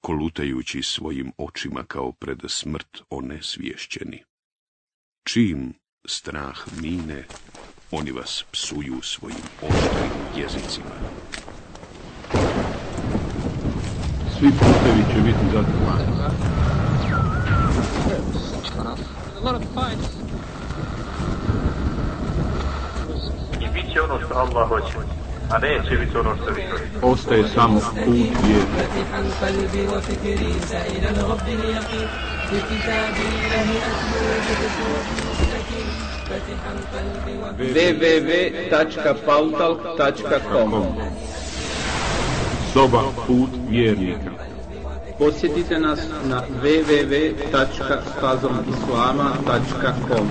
kolutajući svojim očima kao pred smrt onesvješćeni. Čim strah mine, oni vas psuju svojim oštrim jezicima. Svi putevi će biti zatvoreni. I bit će ono što Allah hoće, a neće biti ono što vi želite. Ostaje samo put vjeri. www.pautalk.com Soba put vjernika Posjetite nas na www.fazomislama.com www.fazomislama.com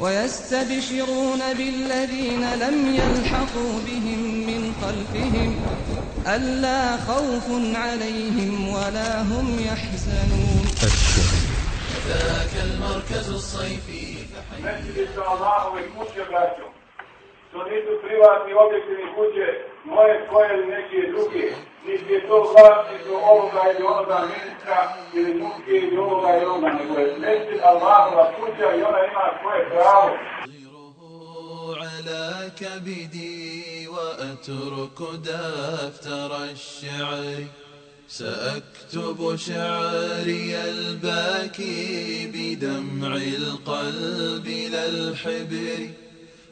ويستبشرون بالذين لم يلحقوا بهم من خلفهم ألا خوف عليهم ولا هم يحزنون. su Allahove kuće, braćo. To nisu privatni objektivni kuće, moje, svoje ili neke druge. Niti je to vlasništvo ovoga ili onoga ministra ili muške ili ovoga ili onoga. Nego je mesčid Allahova kuća i ona ima svoje pravo. على كبدي وأترك دفتر الشعر سأكتب شعري الباكي بدمع القلب لا الحبر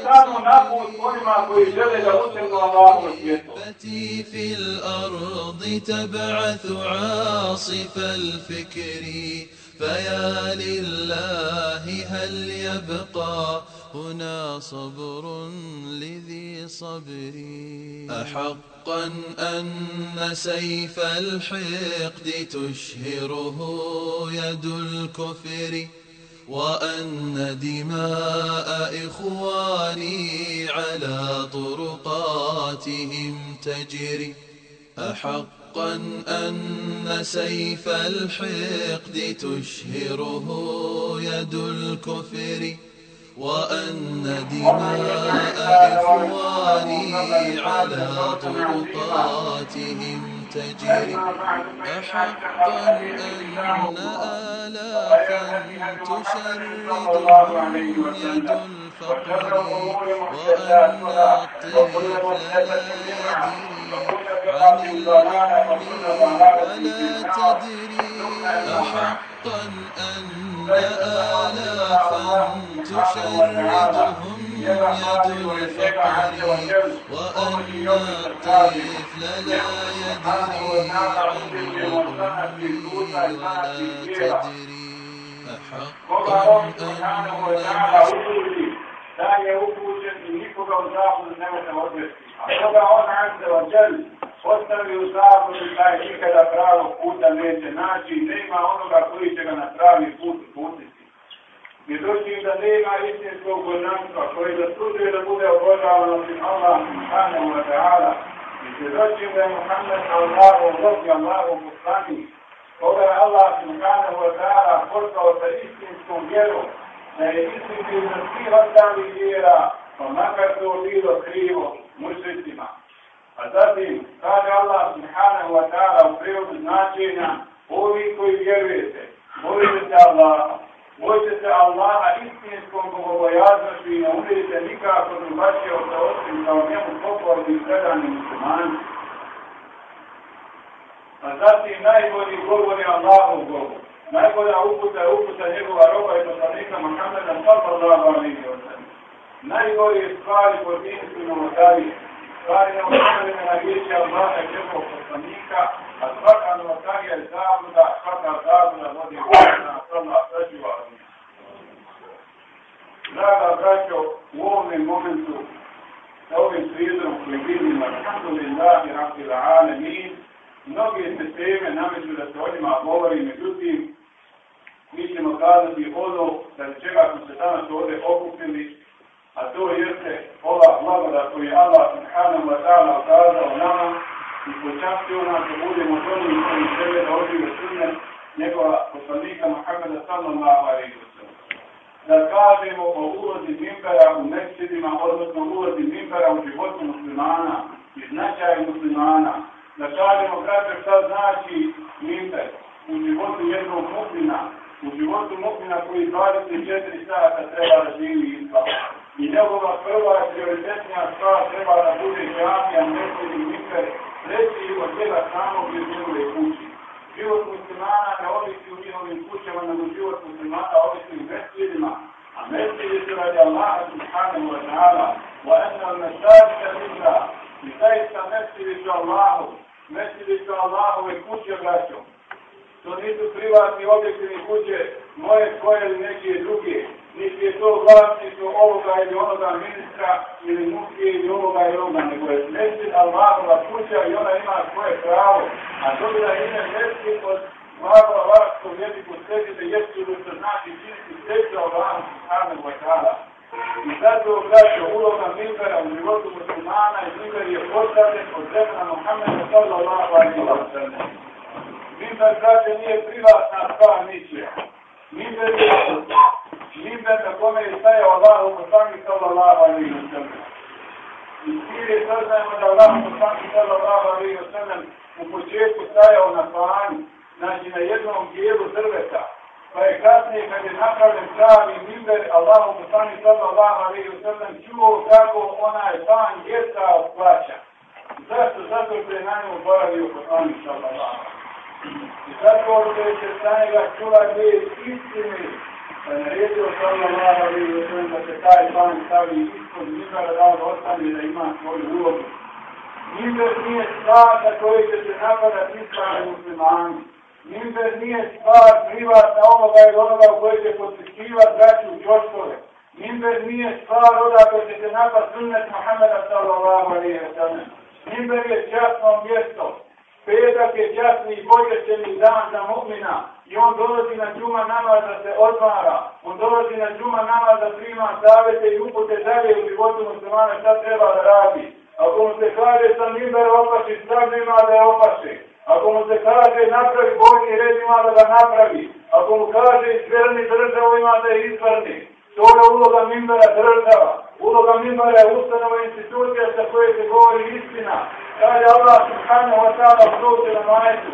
stanu na put onima koji žele da utegnu Allahu svijetu. في الأرض تبعث عاصف الفكر فيا لله هل يبقى هنا صبر لذي صبري أحقا أن سيف الحقد تشهره يد الكفر وأن دماء إخواني على طرقاتهم تجري. أحقا أن سيف الحقد تشهره يد الكفر. وأن دماء إخواني على طرقاتهم تجري أحقا أن آلافا تشردهم يد الفقر وأن الطفل لا يدري عن العلم ولا تدري أحقا أن آلافا تشردهم يد الفقر وأن الطفل لا يدري عن الأم ولا تدري Koga أحقا on subhanahu wa ta'ala أن uputi, da je upućen i nikoga u zabudu ne može odvesti. A koga on azza wa jal ostavi u zabudu, taj nikada pravog puta neće naći i nema onoga koji će ga na pravi put uputiti. Međutim, da nema istinskog božanstva koji zaslužuje da bude obožavan osim Allah subhanahu wa ta'ala. I svjedočim da je Muhammed Allahu, robi Allahu poslani koga je Allah subhanahu wa ta'ala poslao sa istinskom vjerom, da je istinski za svih ostalih vjera, pa makar to bilo krivo mušricima. A zatim, kaže Allah subhanahu wa ta'ala u prirodu značenja, ovi koji vjerujete, molite se Allaha. Bojte se Allaha istinskom bogobojaznošću i ne umirite nikako drugačije od da osim kao njemu pokorni i predani muslimani. A zatim najbolji govor je Allahov govor. Najbolja uputa je uputa njegova roba i poslanika Muhammeda sallallahu alaihi wa sallam. Najbolje stvari po dinu su novotarije. Stvari novotarije na riječi Allaha i njegovog poslanika, a svaka novotarija je zabluda, svaka zabluda vodi u na sallallahu alaihi. Draga braćo, u ovom momentu, sa ovim svijedom koji vidim, alhamdulillahi rabbil alamin, mnoge se teme nameću da se o njima govori, međutim, mi ćemo kazati ono da čega smo se danas ovdje okupili, a to jeste ova blagoda koju je Allah subhanahu wa ta'ala ukazao nama i počastio nas da budemo dobri koji sebe da ožive sunne njegova poslanika Muhammeda sallallahu alaihi wa sallam. Da kažemo o ulozi mimbera u mesidima, odnosno ulozi mimbera u životu muslimana i značaju muslimana. Da kažemo kratko šta znači mimber u životu jednog muslima, u životu mu'mina koji 24 sata treba da živi islam. I njegova prva prioritetnija stvar treba da bude džamija, mjesec i mikver, reći od njega samog iz njegove kući. Život muslimana ne ovisi u njihovim kućama, nego život muslimana ovisi u mesečima. A meseči su radi Allaha subhanahu wa ta'ala, wa enna al mesajita lillah. I zaista meseči su Allahu, meseči su Allahove kuće braćom. To nisu privatni objektivni kuće, moje, koje ili neke druge. Niti je to vlasništvo ovoga ili onoga ministra ili muslije ili ovoga ili onoga, nego je mesjid Allahova kuća i ona ima svoje pravo. A dobila ime mesjid od Allahova vaškog jeziku da jesu što znači činiti sreće Allahom subhanahu wa ta'ala. I zato braćo uloga mimbera u životu muslimana i mimber je postavljen od vremena Muhammeda sallallahu alaihi wa sallam. Mimber, brate, nije privatna stvar ničija. Mimber je mimber na kome je stajao Allah u poslani sallallahu alaihi wa sallam. I svi je saznajemo da Allah u poslani sallallahu alaihi wa sallam u početku stajao na plani, znači na jednom dijelu drveta. Pa je kasnije kad je napravljen pravi mimber, Allah u poslani sallallahu alaihi wa sallam čuo kako onaj pan djeca od plaća. Zašto? Zato što je na njemu boravio poslani sallallahu alaihi wa sallam. I tako se će sa njega čula gdje istine, Pa je naredio sallallahu alaihi wa sallam da se taj pan stavi ispod mibera da on ostane da ima svoju ulogu. Mimber nije stvar na kojoj će se napadati ispravni muslimani. Mimber nije stvar privatna onoga ili onoga u kojoj će potpisivati braću u čoškove. Mimber nije stvar odakle će se napad sunnet Muhammeda sallallahu alaihi wa sallam. Mimber je časno mjesto petak je časni i počešćeni dan za mu'mina i on dolazi na džuma namaz da se odmara, on dolazi na džuma namaz da prima savete i upute dalje u životu muslimana šta treba da radi. Ako mu se kaže sam imber opaši, sam ima da je opaši. Ako mu se kaže napravi bolji red ima da ga napravi. Ako mu kaže izvrni državu ima da je izvrni. To je uloga mimbera država. Uloga mimbera je ustanova institucija sa koje se govori istina. Kaže Allah subhanahu wa ta'ala u na majetu.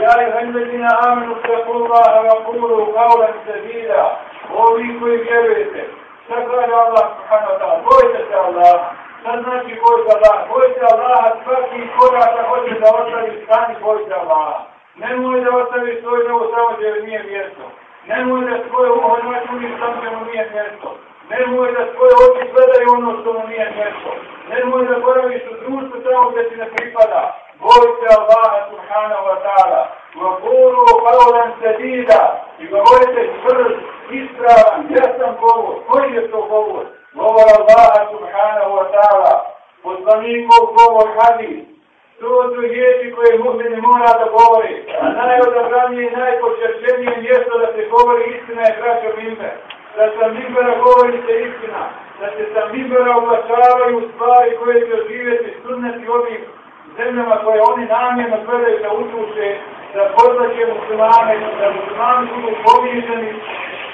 يا أيها الذين آمنوا اتقوا الله وقولوا قولا سديدا وليكوا يبيته سبحان الله سبحانه وتعالى بويته الله Šta znači bojte Allah? Bojte Allah svaki koga da hoće da ostavi stani bojte Allah. Nemoj da ostavi svoj novo samo gdje nije mjesto. Nemoj da svoje umo hoćeš uvijek tamo gdje mu nije mjesto. Nemoj da svoje oči gledaju ono što mu nije mjesto. Nemoj da boraviš u društvu tamo gdje ti ne pripada. Bojte Allah subhanahu wa ta'ala. Vakuru qawlan sedida. I govorite čvrst, ispravan, jasan govor. Koji je to govor? Govor Allaha subhanahu wa ta'ala. Poslanikov govor hadis. To su riječi koje mu'mini mora da govori. A najodabranije i najpočešćenije mjesto da se govori istina je kraćo ime. Da sa mimbera govori se istina. Da se sa mimbera oglašavaju stvari koje će oživjeti i ovih zemljama koje oni namjerno gledaju da utruše, da podlaće muslimane, da muslimani budu pobježeni,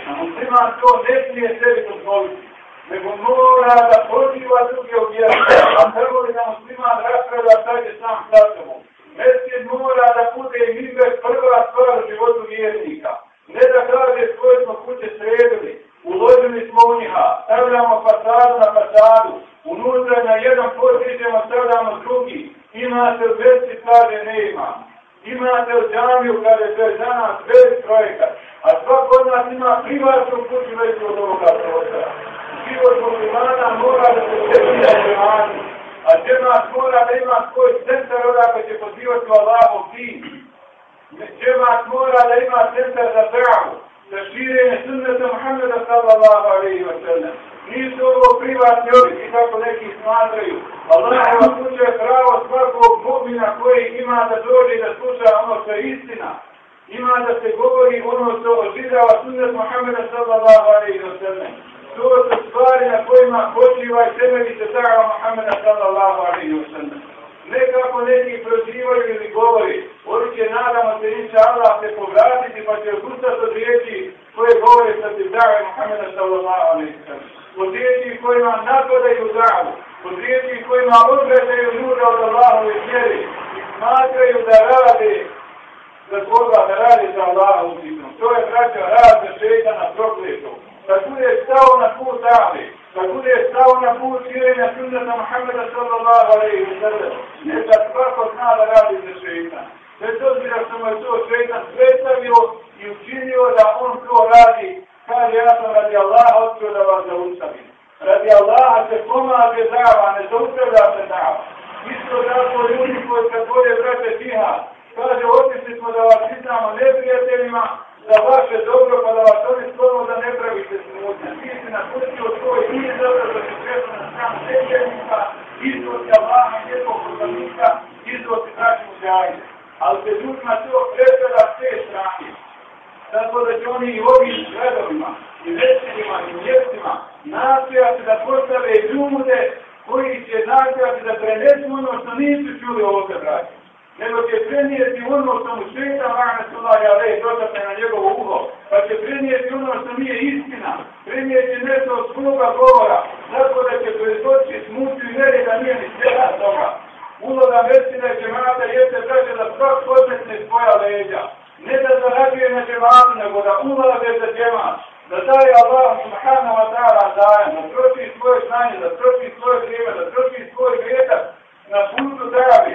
a musliman to ne smije sebi dozvoliti, nego mora da poziva druge objeve, a prvo je da musliman raspreda sad je sam sa sobom. Mesije mora da bude i mime prva stvar u životu vjernika. Ne da kaže svoje smo kuće sredili, uložili smo u njiha, stavljamo fasadu na fasadu, unutra na jedan pot idemo, stavljamo drugi, imate u vesti, kaže ne ima. Imate u džamiju, kaže to je za nas bez projekat. A svak od nas ima privatnu kuću već od ovoga prostora. Život muslimana mora da se sretira džemati. A džemat mora da ima svoj centar odakle će pozivati u Allahov din. Džemat mora da ima centar za pravu, za širenje sunneta Muhammeda sallallahu alaihi wa sallam. Nisu ovo privatni objekti kako neki smatraju. Allahova kuća je pravo svakog mu'mina koji ima da dođe da sluša ono što je istina. Ima da se govori ono što ožidava sunnet Muhammeda sallallahu alaihi wa sallam. To su stvari na kojima počiva i temelji se dava Muhammeda sallallahu alaihi wa sallam. Ne kako neki prozivaju ili govori, oni će nadamo se inša Allah se povratiti pa će odustati od riječi koje govore sa ti dava Muhammeda sallallahu alaihi sallam od riječi kojima napadaju davu, od riječi kojima odvredaju ljude od Allahove vjeri i smatraju da rade za koga, da rade za Allaha uzimno. To je braća rad za šeitana prokletom. Da bude stao na put Ali, da bude stao na put širenja sunnata Muhammeda sallallahu alaihi wa sallam. Ne da svako zna da radi za šeitan. Bez obzira što mu je to šeitan predstavio i učinio da on to radi kaže ja sam radi Allaha otkrio da vas zaustavim. Radi Allaha se pomaže dava, ne zaustavlja se dava. Isto tako ljudi koji se vode brate tiha, kaže otišli smo da vas iznamo neprijateljima, za vaše dobro, pa da vas oni stvarno da ne pravite smutne. Ti si od svoj nije dobro da se kresu na stran svećenika, izvoti Allaha i njegovog poslanika, izvoti braću muđajne. Ali se ljudima to predstavlja s strane. Tako da će oni i ovim gradovima, i većinima, i mjestima nastojati da postave ljude koji će nastojati da prenesu ono što nisu čuli ovoga braća. Nego će prenijeti ono što mu sveta vana sulaja rej dodatne na njegovo uho, pa će prenijeti ono što nije istina, prenijeti nešto od svoga govora, tako da će predoći smuti i veri da nije ni sveta toga. Uloga mesina i džemata jeste braće da svak podnesne svoja leđa, ne da zarađuje na džematu, nego da ulaze za džemat, da daje Allah subhanahu wa ta'ala dajem, da troši svoje znanje, da troši svoje vrijeme, da troši svoj vjetak na putu davi,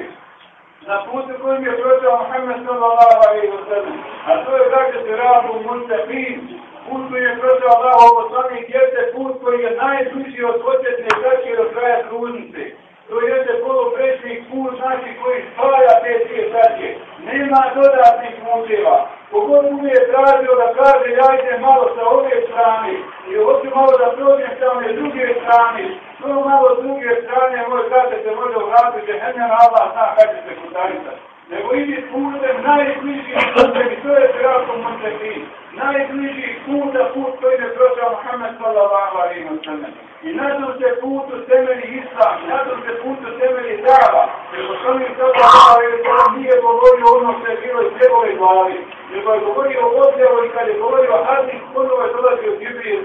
na putu kojim je prošao Muhammed sallallahu alaihi wa sallam. A to je dakle se rabu mustaqim, put koji je prošao Allah ovo sami jeste put koji je najduži od početne tačke do kraja trudnice. To jeste poloprečni put, znači koji spaja te dvije tačke. Nema dodatnih puteva. Kogod je tražio da kaže ja idem malo sa ove strane i hoću malo da prođem sa one druge strane, to malo s druge strane moj kaže se može vratiti, henjena Allah zna kada će se kutaritati. Nego idi putem najbližih putem i to je siratom Montefi. Najbližih puta put koji je prošao Muhammed sallallahu alaihi wa sallam. I na tom se putu temeli Islam, na tom se putu temeli Dava. Jer poslanik sallallahu alaihi wa sallam nije govorio ono što je bilo iz njegove glavi. Nego je govorio o odljevo i kad je govorio hadis, ponovo je dolazio Gibril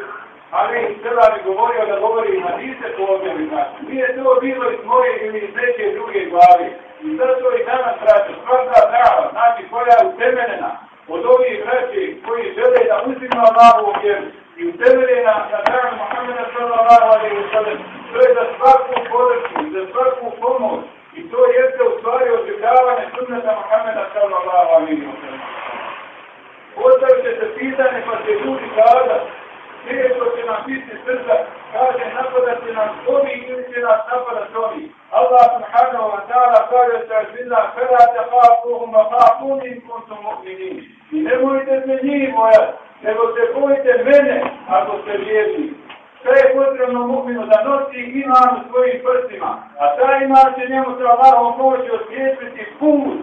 ali sada je govorio da govori i hadise po. Nije to bilo iz moje ili iz neke druge glavi. I zato i danas braće, svaka prava, znači koja je utemeljena od ovih braće koji žele da uzima Allahovu vjeru i utemeljena na danu Muhammeda sallallahu alaihi wa sallam, to je za svaku podršku, za svaku pomoć i to jeste u stvari oživljavanje sunneta Muhammeda sallallahu alaihi wa sallam. Postavite se pitanje pa će ljudi kazati teško će nam biti srca, kaže napadati nas ovi ili će nas napadati ovi. Allah subhanahu wa ta'ala kaže sa zbila kada te hafuhum a hafunim kuntum mu'minin. I nemojte se njih bojati, nego se bojite mene ako ste vjerni. Sve je potrebno mu'minu da nosi iman u svojim prstima, a ta iman će njemu sa Allahom pomoći osvjetiti put,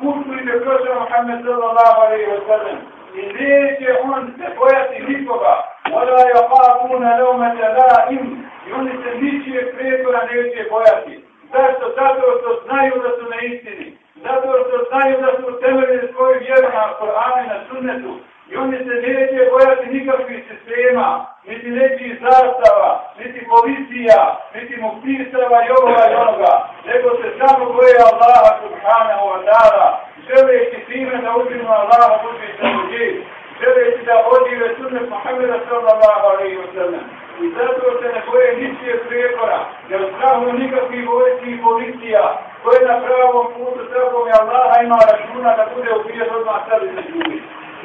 put koji je prošao Muhammed sallallahu alaihi wa sallam i neće on se bojati nikoga. Ola je hafuna leume te im i oni se ničije prijetora neće bojati. Zašto? Zato što znaju da su na istini. Zato što znaju da su temeljili svoju vjeru na Korane na sunnetu. I oni se neće bojati nikakvih sistema, niti nečih zastava, niti policija, niti muftistava i ovoga i onoga. Nego se samo boje Allaha subhanahu wa ta'ala. Želeći time da uzinu Allaha budući sa ljudi želeći da odive sunnet Muhammeda sallallahu alaihi wa sallam. I zato se ne boje ničije prijekora, jer strahu nikakvih vojski i policija, koje na pravom putu srpom je Allaha ima računa da bude ubijen odmah sebi za ljudi.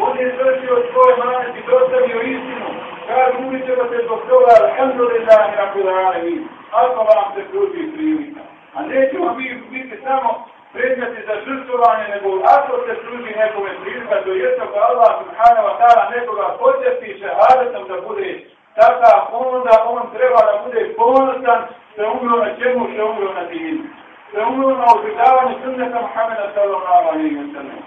On je svršio svoje manet i dostavio istinu. Kad ubit ćemo se zbog toga, alhamdulillahi rabbil. Ako vam se pruži prilika. A nećemo mi biti samo predmeti za žrtvovanje, nego ako se služi nekome prilika, to je to Allah subhanahu wa ta'ala nekoga početi šehadetom da bude takav, onda on treba da bude ponosan što je umro na čemu, što je umro na dinu. Što je umro na ožidavanju sunneta Muhammeda sallallahu alaihi wa sallam.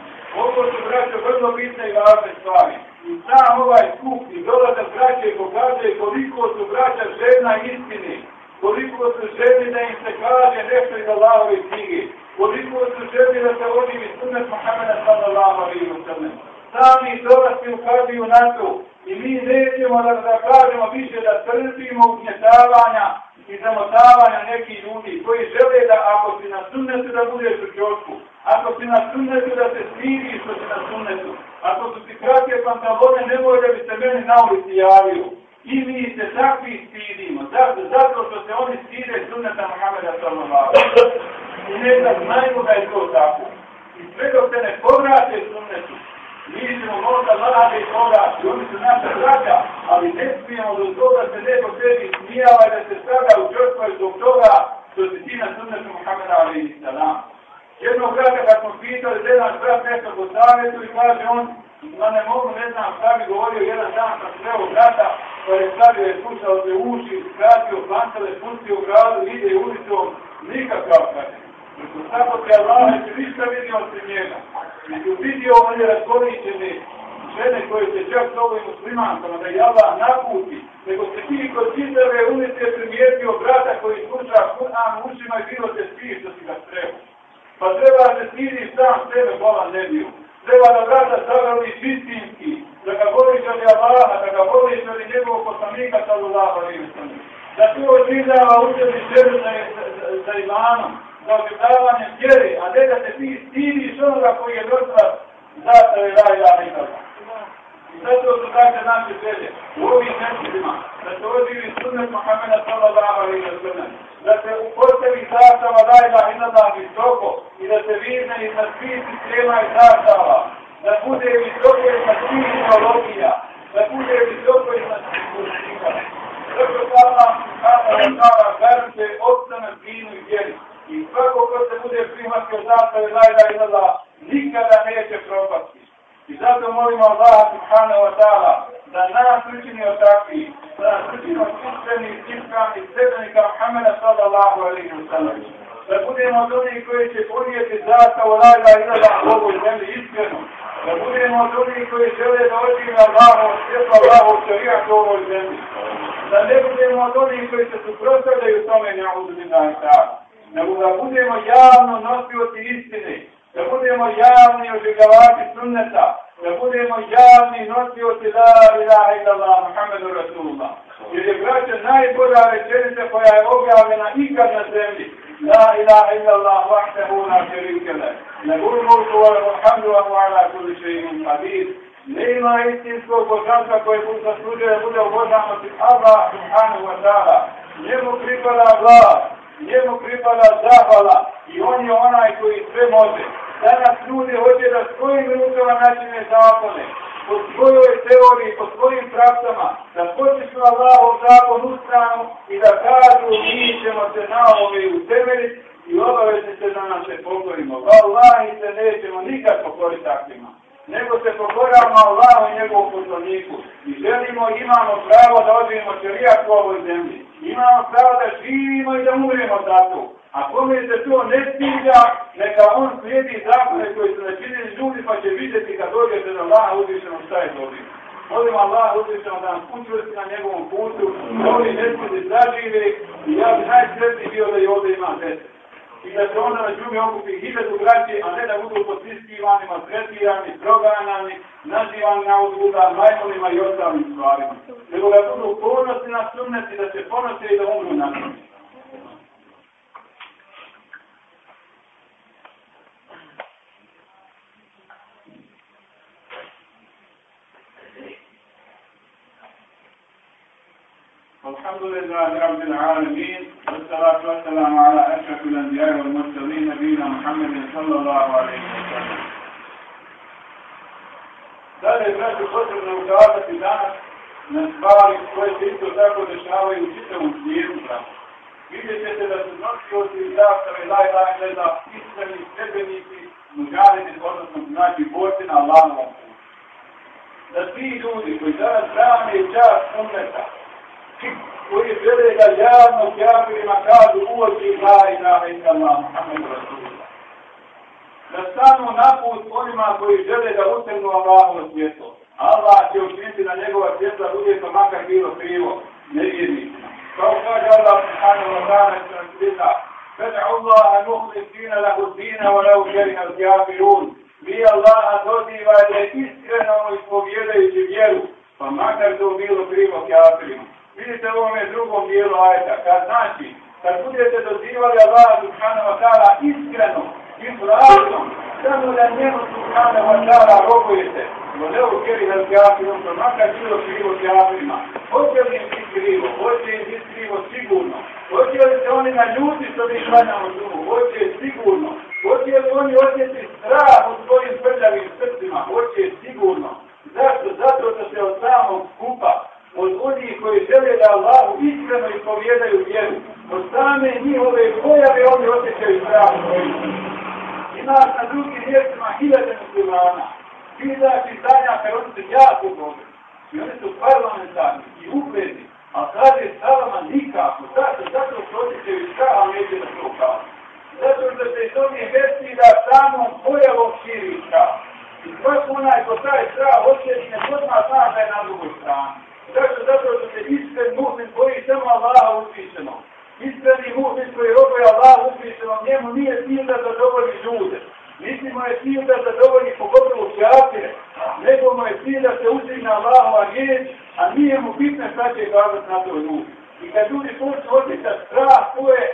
Ovo su, braće, vrlo bitne i važne stvari. I sam ovaj skup i dolazak braće pokazuje koliko su braća žena istini, koliko su želi da im se kaže nešto iz Allahove knjige, koliko su želi da se oživi sunnet Muhammeda sallallahu alaihi wa sallam. Sami dolazci ukazuju na to i mi nećemo da, da kažemo više da trpimo ugnjetavanja i zamotavanja nekih ljudi koji žele da ako si na sunnetu da budeš u čošku, ako si na sunnetu da se smiriš što si na sunnetu, ako su ti kratke pantalone nemoj da bi se meni na ulici javio. I mi se takvi stidimo, zato, zato što se oni stide sunneta Muhammeda sallallahu I ne znam, znajmo da je to tako. I sve dok se ne povrate sunnetu, mi ćemo možda vlade i povrati, oni su naša braća, ali ne smijemo do toga se neko sebi smijava i da se sada u črstvo zbog toga što se ti na sunnetu Muhammeda alaihi sallam. Jednog brata kad smo pitali, jedan brat nešto po savjetu i kaže on, ma ne mogu, ne znam šta bi govorio, jedan dan sam sreo brata, pa je stavio je slušao se uši, skratio pantele, pustio u gradu, ide ulicom, nikakav kaže. Tako se Allah neće ništa vidio od njega. I tu vidio on je razgoričene žene koje se čak s ovim muslimankama, da je Allah naputi, nego se ti kod čitave ulice primijetio brata koji sluša Kur'an ušima i bilo te svi što si ga sreo. Pa treba da se stidi sam sebe, bolan ne bio. Treba da vrata zavrli čistinski, da ga voliš od Allaha, da ga voliš od njegovog poslanika, sallallahu alaihi wa sallam. Da to oživljava u sebi ženu za, za, za imanom, za oživljavanje vjere, a ne da se ti stidiš onoga koji je došla za zastave la ilaha illallah. I zato su kaže naše želje u ovim mjesecima, da se odživi sunnet Mohameda sallallahu alaihi wa sallam, da se upostavi zastava la ilaha illallah visoko i da se vidne iznad svih sistema i zastava, da bude visoko iznad svih ideologija, da bude visoko iznad svih kultura. Zato Allah subhanahu wa ta'ala garante opstanak dinu i vjeri. I svako ko se bude prihvatio zastave la ilaha illallah, nikada neće propasti. I zato molimo Allah subhanahu wa ta'ala da nas učini od takvi, da nas učini od iskrenih, i sredbenika Muhammeda sallallahu alaihi wa sallam. Da budemo od onih koji će ponijeti zastavu la i illallah Bogu i zemlji iskrenu. Da budemo od onih koji žele da oživi Allahu, svjetlo Allahu, šarijat u ovoj zemlji. Da ne budemo od onih koji se suprostavljaju tome na uzmi i tako. Nego da budemo javno nosioci istine, da budemo javni ožigavači sunneta, da budemo javni nosioci la ilaha illallah Muhammedu Rasulullah. Jer je braća najbolja rečenica koja je objavljena ikad na zemlji. La ilaha illallah vahtahu la šerike le. Ne budi mulku wa muhamdu wa mu'ala kuli še'in qadir. Nema istinskog božanstva koje mu zaslužuje da bude od Allah subhanahu wa ta'ala. Njemu pripada vlast njemu pripada zahvala i on je onaj koji sve može. Danas ljudi hoće da svojim rukama načine zakone, po svojoj teoriji, po svojim praksama, da počešu Allahov zakon u stranu i da kažu mi ćemo se na ove utemeljiti i obavezni se da nam se pokorimo. Allah se nećemo nikad pokoriti takvima nego se pokoramo Allahu i njegovu poslaniku. I želimo, imamo pravo da odvijemo čerijak u ovoj zemlji. Imamo pravo da živimo i da umremo za to. A kome se to ne stiga, neka on slijedi zakone koji su načinili ljudi, pa će vidjeti kad dođete na Allah uzvišeno šta je dobio. Molim Allah uzvišeno da nam učvrsti na njegovom putu, da oni ne sviđe zažive i ja bi najsretniji bio da i ovdje imam deset i da se onda na džumi okupi hiljadu braće, a ne da budu potiskivani, maltretirani, proganjani, nazivani na uzbuda, majmonima i ostalim stvarima. Nego da budu ponosni na sunnet i da se ponose i da umru na sunnet. الحمد لله رب العالمين والصلاة والسلام على أشرف الأنبياء والمرسلين نبينا محمد صلى الله عليه وسلم. Dalje, znači, potrebno ukazati danas na stvari koje se isto tako dešavaju u čitavom svijetu, znači. Vidjet ćete da su nosioci i zastave laj laj gleda iskreni sebenici, mužariti, odnosno znači borci na Allahovom putu. Da ti ljudi koji danas brane čas umeta, koji žele da javno kjavirima kažu uvrši laj na vendama Muhammedu Rasulu. Da stanu na put onima koji žele da utrnu Allahom svjetlo. Allah će učiniti na njegova svjetla bude to makar bilo krivo, nevjernicima. Kao kaže Allah Subhanahu wa ta'ala iz Transvita, Fed'a Allah an uhlih dina lahu dina wa lahu kerina zjafirun. Mi Allah dozivajte iskreno ispovjedajući vjeru, pa makar to bilo krivo kjafirima. Vidite u ovome drugom dijelu ajta, kad znači, kad budete dozivali Allah subhanahu wa ta'ala iskreno, izrazom, samo da njemu subhanahu wa ta'ala robujete, no ne u kjeri da kjafirom, to pa makar bilo krivo kjafirima. Hoće li im biti krivo? Hoće im biti krivo sigurno. Hoće li se oni na ljudi što mi šlanjamo drugu? Hoće sigurno. Hoće li oni osjeti strah u svojim prljavim srcima? Hoće sigurno. Zašto? Zato što se od samog skupa od ljudi koji žele da Allahu iskreno ispovjedaju vjeru. Od same njihove pojave oni osjećaju strah svojim. Ima na drugim mjestima hiljade muslimana. Vida pitanja, kad oni se jako dobro. I oni su parlamentarni i upredi. A kaže stavama nikako. Zato, zato što osjećaju strah, ali neće da to kaže. Zato što se iz ovih vesti da samom pojavom širi strah. I svak onaj ko taj strah osjeti, ne odmah zna da je na drugoj strani. Kaže Zato što se iskren muhmin boji samo Allaha uzvišeno. Iskreni muhmin koji robuje Allaha uzvišeno, njemu nije cilj da zadovolji ljude. Niti mu je cilj da zadovolji pogotovo kjafire, nego mu je cilj da se uzdigne Allahova riječ, a nije mu bitno šta će gledati na toj ljudi. I kad ljudi počnu osjećati strah, to je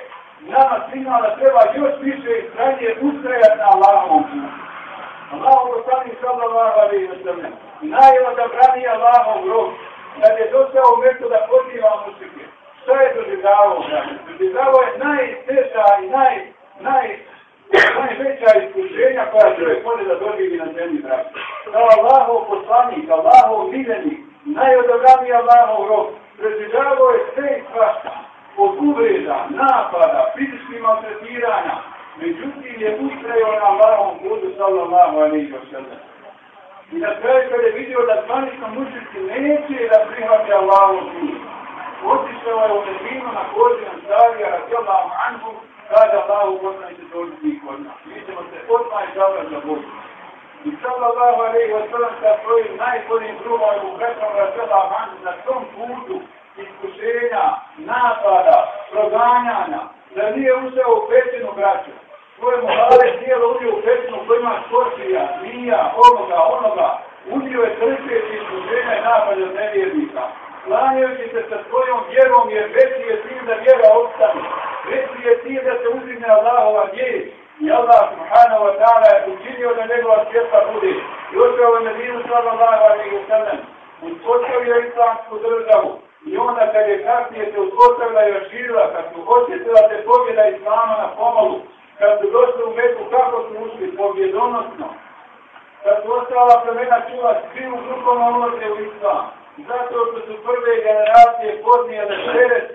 nama svima da treba još više i stranje ustrajati na Allahovom putu. Allahom poslani sallallahu alaihi wa sallam. Najela da brani Allahov rob kad je došao u mjesto da poziva mušike, šta je doživljavao? Doživljavao je najteža i naj, naj, najveća iskušenja koja čovjek može da doživi na zemlji, braći. Kao Allahov poslanik, Allahov miljenik, najodobraniji Allahov rob, preživljavao je sve i svašta, od uvreda, napada, fizičkih maltretiranja, međutim je ustrajao na Allahom budu sallallahu alaihi wa sallam. I na kraju kad je vidio da zvanično mušici Znači, neće da prihvati Allahu put. Otišao je u Medinu na koži Ansarija, radijallahu anhu, kada Allahu poslani će dođi tih kod nas. Mi ćemo se odmah izabrati za Bogu. I sallallahu alaihi wa sallam sa svojim najboljim drugom u Bekrom radijallahu anhu na tom putu iskušenja, napada, proganjanja, da nije ušao u pećinu braću svoje morale tijelo udio u pećinu koji ima škorpija, zmija, onoga, onoga, udio je trpeći iskušenja i napad od nevjernika. Klanjajući se sa svojom vjerom, jer veći je cilj da vjera ostane. Veći je cilj da se uzimne Allahova riječ. I Allah subhanahu wa ta'ala je učinio da njegova svjetla bude. I ošao je Medinu sallallahu alaihi wa sallam. Uspostavio islamsku državu. I onda kad je kasnije se uspostavila i raširila, kad su osjetila se pobjeda Islama na pomalu, kad su došli u metu kako su ušli pobjedonosno, da su ostala plemena čula svi u grupama ulaze u Islam, zato što su prve generacije podnijele teret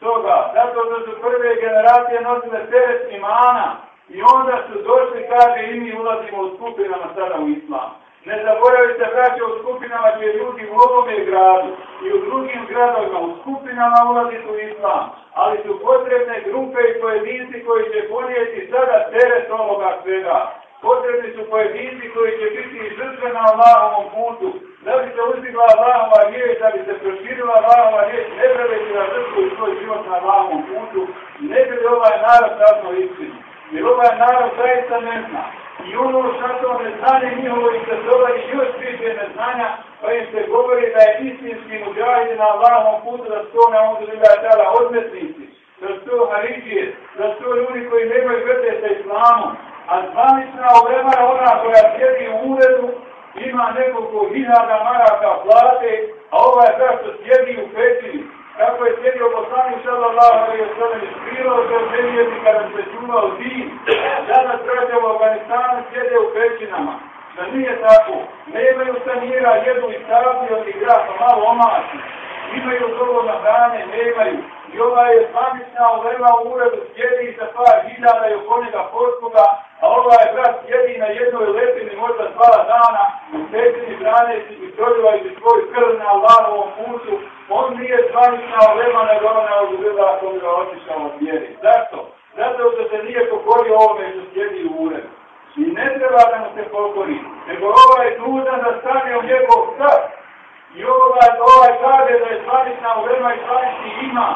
toga, zato što su prve generacije nosile teret imana, i onda su došli, kaže, i mi ulazimo u skupinama sada u Islam. Ne zaboravite, braće, u skupinama gdje ljudi u ovome gradu i u drugim gradovima u skupinama ulaziti u Islam, ali su potrebne grupe i pojedinci koji će ponijeti sada teret ovoga svega. Potrebni su pojedinci koji će biti žrtve na Allahovom putu, da bi se uzdigla Allahova riječ, da bi se proširila Allahova riječ, ne preveći na žrtvu i svoj život na Allahovom putu, ne bi li ovaj narod saznao istinu. Jer ovaj narod zaista ne zna. I ono što to neznanje njihovo im se zove i još više neznanja, pa im se govori da je istinski muđahidi na Allahovom putu da su to na ovom druga tala odmetnici, da su to haridžije, da su to ljudi koji nemaju vete sa islamom. A zvanična ovremara ona koja sjedi u uredu, ima nekoliko hiljada maraka plate, a ova je ta što sjedi u pećini. Kako je sjedio poslani sallallahu alaihi wa sallam ispirao se od zemljeti kada se čuvao din. Danas braća u Afganistanu sjede u pećinama. Da nije tako. nemaju imaju jedu i stavlji od igra, malo omaši. Imaju dovoljno hrane, nemaju. I ova je pamična ulema u uredu, sjedi sa par hiljada i oko njega postuga, a ova je brat sjedi na jednoj lepini možda dva dana, u petini hrane i stoljiva iz svoj krv na Allahovom putu, on nije pamična ulema nego ona je odubila ako bi ga otišao od vjeri. Zašto? Zato što se nije pokorio ovome što sjedi u uredu. I ne treba da mu se pokori, nego ovaj je dužan da stane u njegov sad. I ovaj, ovaj kaže da je zvanična ulema i zvanični ima.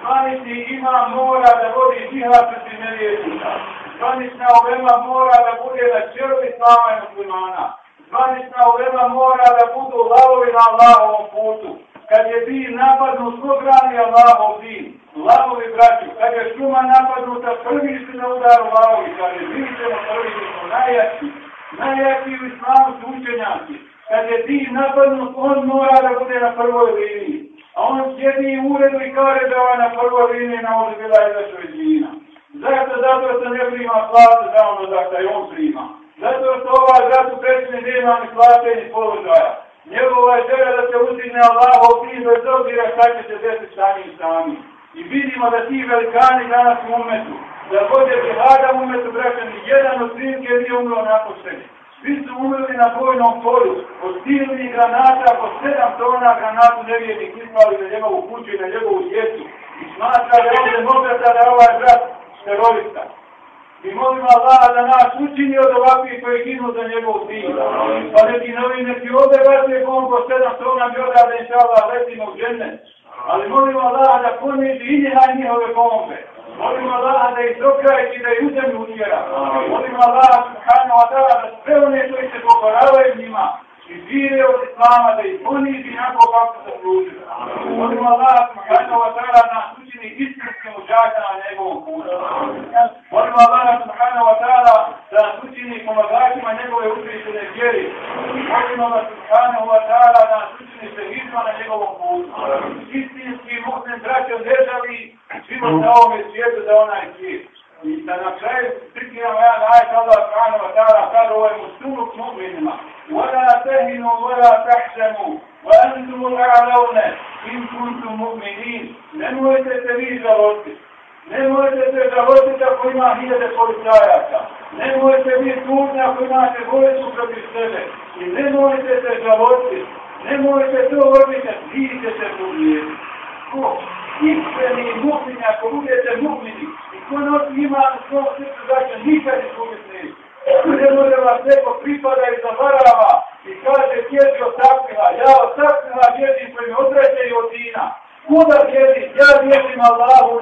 Zvanični ima mora da vodi džihad protiv nevjernika. Zvanična ulema mora da bude na čelu islama i muslimana. Zvanična ulema mora da budu lavovi na Allahovom putu. Kad je din napadnu, ko brani Allahov din? Lavovi braću. Kad je šuma napadnuta, prvi su na udaru lavovi. Kad mi ćemo prvi, mi smo najjači. Najjači u islamu su učenjaci. Kad je ti napadnut, on mora da bude na prvoj liniji. A on sjedi u uredu i kaže da je na prvoj liniji na ovdje bila i zašto je džina. Zašto? Zato što ne prima platu za ono za on prima. Zato što ovaj brat u pećini nema ni plate ni položaja. Njegova je želja da se uzdigne Allahov din bez obzira šta će se desiti sami i sami. I vidimo da ti velikani danas u umetu, da vode džihada u umetu, braća, ni jedan od je nije umro napošteni. Svi su umrli na bojnom polju, od silnih granata, po sedam tona granatu nevijednih ispali na njegovu kuću i na njegovu djecu. I smatra da je ovdje mogata da je ovaj brat terorista. I molimo Allah da nas učini od ovakvih koji ginu za njegov din. Pa neki novi, neki ovdje vrate bombo sedam tona bi odavde inša Allah letimo u džene. Ali molimo Allah da poniži i njihaj njihove bombe. Molimo Allah da ih dokrajči, da ih u zemlju utjera. Molimo Allah subhanahu wa ta'ala da sve one koji se pokoravaju njima i žive od Islama da ih poniži nako kako se služi. Molimo Allah subhanahu wa ta'ala I nemojte se žalostiti. Nemojte to odličati. Vi ćete pobijeti. Ko? Iskreni mu'mini, ako budete mu'mini. I ko nosi ima u svom srcu zašto nikad izgubiti neće. Ne može vas neko pripada i zavarava i kaže tjeti od takvima. Ja od takvima vjerim koji mi odrećaju od dina. Kuda vjerim? Ja vjerim Allahu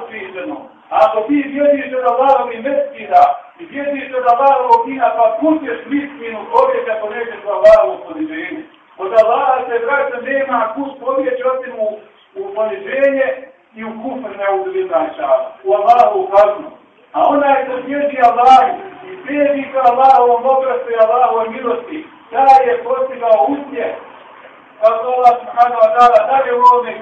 Ako ti bježiš od Allahovi meskida i bježiš od Allahovog dina, pa kućeš miskinu povijek ako nećeš u Allahovu poniženje. Od Allaha se vraća nema kus povijek osim u, u poniženje i u kufr ne uzvijem u Allahu kaznu. A onaj ko bježi Allah i bježi ka Allahovom obrastu i Allahovoj milosti, taj je postigao uspjeh. Kako Allah subhanahu wa ta'ala dalje u ovome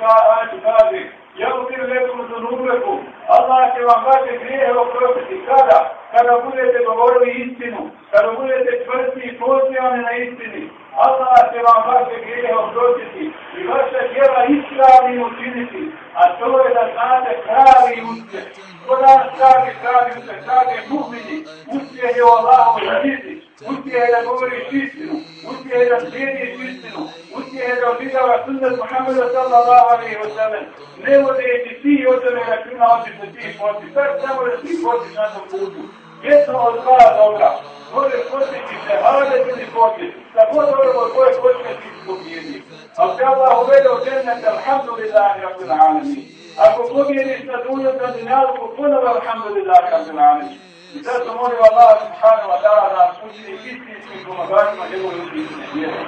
kaže, ja u tim za zunubeku, Allah će vam vaše grijehe oprostiti. Kada? Kada budete govorili istinu, kada budete čvrsti i pozivani na istini, Allah će vam vaše grijehe oprostiti i vaša djela ispravnim učiniti, a to je da znate pravi uspjeh. Ko danas kaže pravi uspjeh, kaže mu'mini, uspjeh je u Allahovoj uspije je da govoriš istinu, uspije je da slijediš istinu, uspije je da obidava sunnet Muhammeda sallallahu alaihi wa sallam, ne vodeći ti od tebe računa otiš da ti postiš, sad samo da ti postiš na tom putu. Jedno od dva dobra, možeš postići se, ali da ti postiš, da god dobro koje postiš ti pobjedi. Ako te Allah uvede u džennet, alhamdulillahi rabbil alamin. Ako pobjediš na dunju, na dinjalku, ponovo alhamdulillahi rabbil alamin. I zato molim Allah subhanahu wa ta'ala da nas učini istinskim pomagačima njegove učinjene vjere.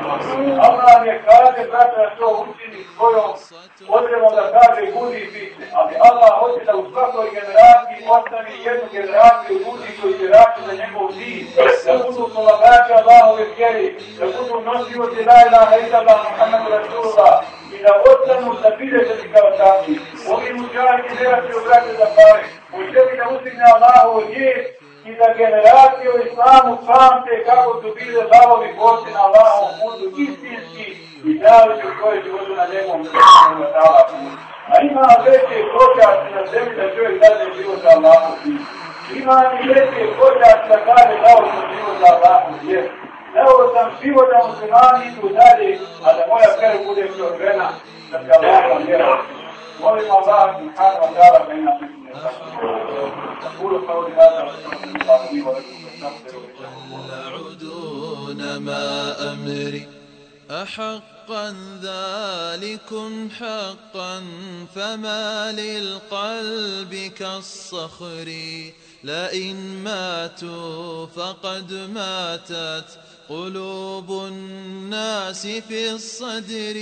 Allah nam je kaže, brate, da to učini svojom odredom da kaže budi bitne. Ali Allah hoće da u svakoj generaciji ostavi jednu generaciju ljudi koji će raditi za njegov din. Da budu pomagači Allahove vjeri, da budu nosioci la ilaha illallah Muhammedu Rasulullah i da ostanu da bideženi kao takvi. Ovi pokušavaju generaciju obrate za pare. U sebi da ustigne Allahovu riječ i da generacije u islamu pamte kako su bile zavovi borci na Allahovom putu istinski i dali su svoje životu na njegovom sredstvenom metala putu. A ima veće počasti na zemlji da čovjek dade život za Allahom putu. Ima i veće počasti da kaže dao sam život za Allahom putu. Dao sam život da muslimani idu dalje, a da moja krv bude prorvena, da se Allahom vjera. Ta'ala, da ima pisne أقول قولي هذا ما أمري؟ أحقا ذلكم حقا فما للقلب كالصخر. لئن ماتوا فقد ماتت قلوب الناس في الصدر.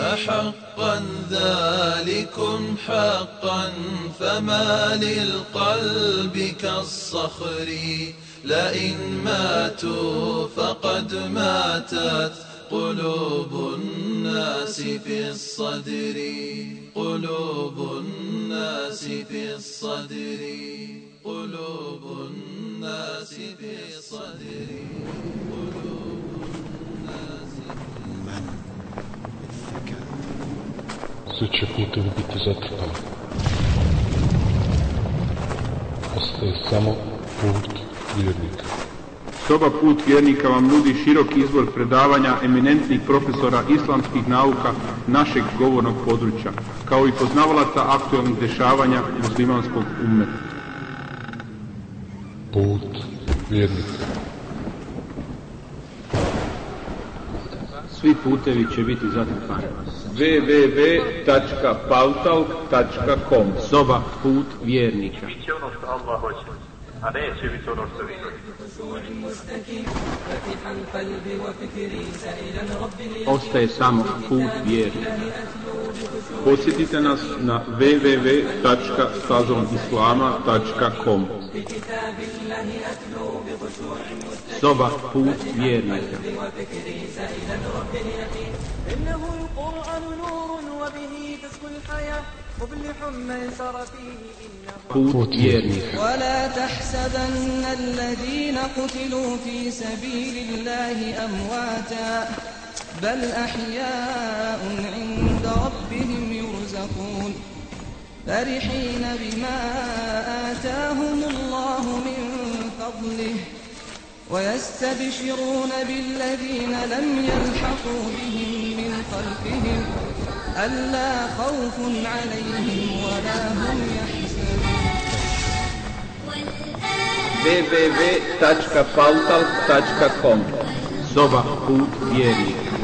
أحقا ذلكم حقا فما للقلب كالصخر. لئن ماتوا فقد ماتت قلوب الناس في الصدر. قلوب الناس في الصدر. قلوب الناس في الصدر. Sve će putevi biti zatrpani. Ostaje samo put vjernika. Soba Put vjernika vam nudi širok izbor predavanja eminentnih profesora islamskih nauka našeg govornog područja, kao i poznavalaca aktualnih dešavanja muslimanskog ummeta. Put vjernika. svi putevi će biti zatrpani. www.pautalk.com Soba put vjernika. Biće ono što Allah hoće, a neće biti ono što vi hoćete. Ostaje samo put vjernika. Posjetite nas na www.sazonislama.com dobar put vjernika. Put vjernika. ولا تحسبن الذين قتلوا في سبيل الله أمواتا بل أحياء عند ربهم يرزقون فرحين بما آتاهم الله من فضله ويستبشرون بالذين لم يلحقوا بهم من خلفهم ألا خوف عليهم ولا هم يحزنون www.pautalk.com Soba Put vjernika.